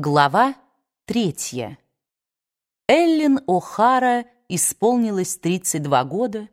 Глава третья. Эллен О'Хара исполнилось 32 года.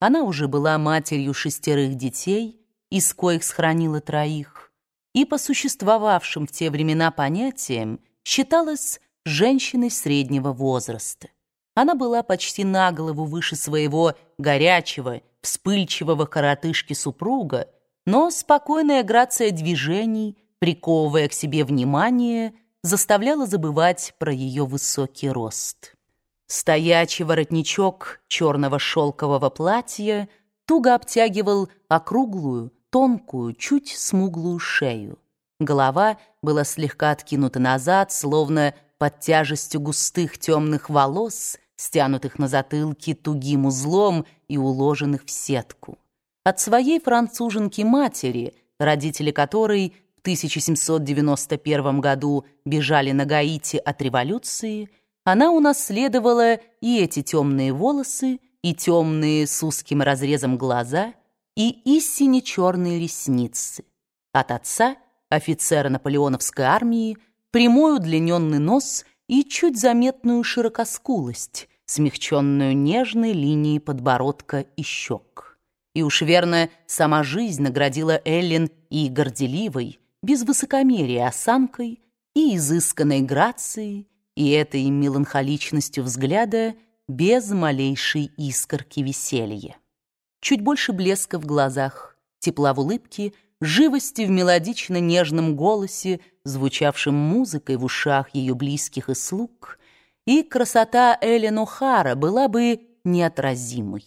Она уже была матерью шестерых детей, из коих сохранила троих, и по существовавшим в те времена понятиям считалась женщиной среднего возраста. Она была почти на голову выше своего горячего, вспыльчивого коротышки супруга, но спокойная грация движений, приковывая к себе внимание, заставляла забывать про ее высокий рост. Стоячий воротничок черного шелкового платья туго обтягивал округлую, тонкую, чуть смуглую шею. Голова была слегка откинута назад, словно под тяжестью густых темных волос, стянутых на затылке тугим узлом и уложенных в сетку. От своей француженки-матери, родители которой 1791 году бежали на Гаити от революции, она унаследовала и эти темные волосы, и темные с узким разрезом глаза, и истине черные ресницы. От отца, офицера наполеоновской армии, прямой удлиненный нос и чуть заметную широкоскулость, смягченную нежной линией подбородка и щек. И уж верно, сама жизнь наградила Эллен и горделивой, без высокомерия осанкой и изысканной грацией, и этой меланхоличностью взгляда без малейшей искорки веселья. Чуть больше блеска в глазах, тепла в улыбке, живости в мелодично-нежном голосе, звучавшем музыкой в ушах ее близких и слуг, и красота Эллен О'Хара была бы неотразимой.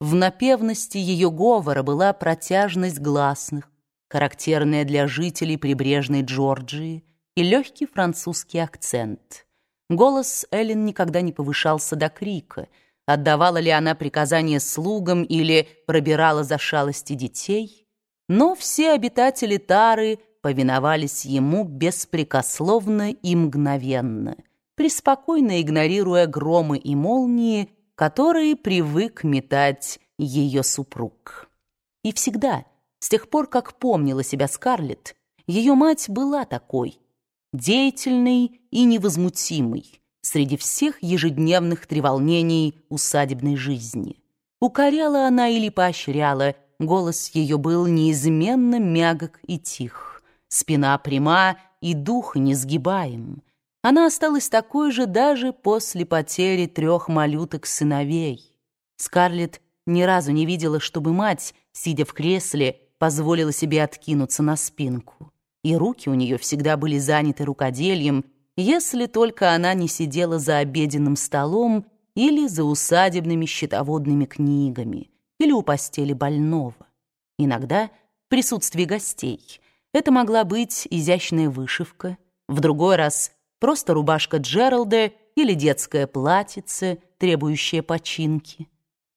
В напевности ее говора была протяжность гласных, характерная для жителей прибрежной Джорджии, и легкий французский акцент. Голос Эллен никогда не повышался до крика. Отдавала ли она приказания слугам или пробирала за шалости детей? Но все обитатели Тары повиновались ему беспрекословно и мгновенно, преспокойно игнорируя громы и молнии, которые привык метать ее супруг. И всегда — с тех пор, как помнила себя Скарлетт, ее мать была такой, деятельной и невозмутимой среди всех ежедневных треволнений усадебной жизни. Укоряла она или поощряла, голос ее был неизменно мягок и тих, спина пряма и дух несгибаем. Она осталась такой же даже после потери трех малюток-сыновей. Скарлетт ни разу не видела, чтобы мать, сидя в кресле, позволила себе откинуться на спинку. И руки у нее всегда были заняты рукоделием, если только она не сидела за обеденным столом или за усадебными счетоводными книгами, или у постели больного. Иногда в присутствии гостей это могла быть изящная вышивка, в другой раз просто рубашка Джералда или детское платьице, требующее починки.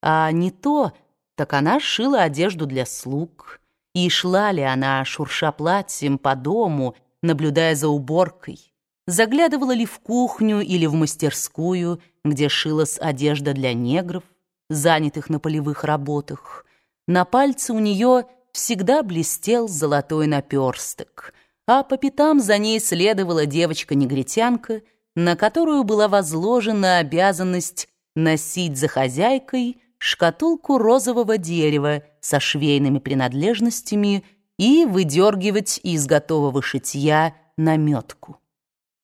А не то, так она шила одежду для слуг, и шла ли она, шурша платьем, по дому, наблюдая за уборкой? Заглядывала ли в кухню или в мастерскую, где шилась одежда для негров, занятых на полевых работах? На пальце у нее всегда блестел золотой наперсток, а по пятам за ней следовала девочка-негритянка, на которую была возложена обязанность носить за хозяйкой шкатулку розового дерева со швейными принадлежностями и выдергивать из готового шитья наметку.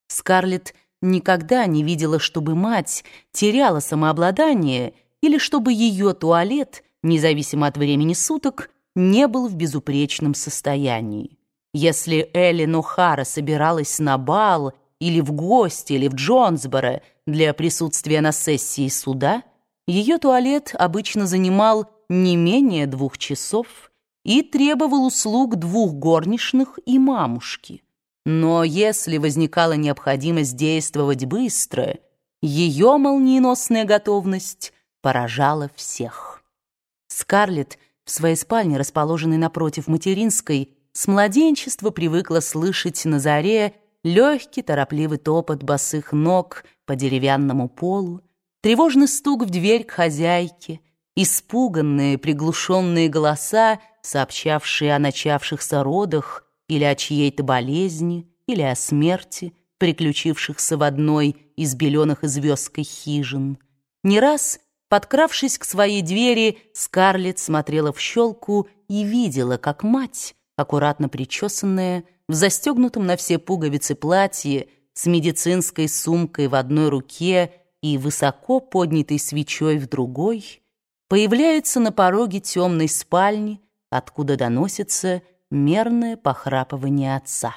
Скарлетт никогда не видела, чтобы мать теряла самообладание или чтобы ее туалет, независимо от времени суток, не был в безупречном состоянии. Если Эллен О'Хара собиралась на бал или в гости, или в Джонсборо для присутствия на сессии суда – ее туалет обычно занимал не менее двух часов и требовал услуг двух горничных и мамушки. Но если возникала необходимость действовать быстро, ее молниеносная готовность поражала всех. Скарлетт в своей спальне, расположенной напротив материнской, с младенчества привыкла слышать на заре легкий торопливый топот босых ног по деревянному полу, тревожный стук в дверь к хозяйке, испуганные, приглушенные голоса, сообщавшие о начавшихся родах или о чьей-то болезни, или о смерти, приключившихся в одной из беленых и звездкой хижин. Не раз, подкравшись к своей двери, Скарлетт смотрела в щелку и видела, как мать, аккуратно причесанная, в застегнутом на все пуговицы платье, с медицинской сумкой в одной руке и высоко поднятой свечой в другой, появляется на пороге темной спальни, откуда доносится мерное похрапывание отца.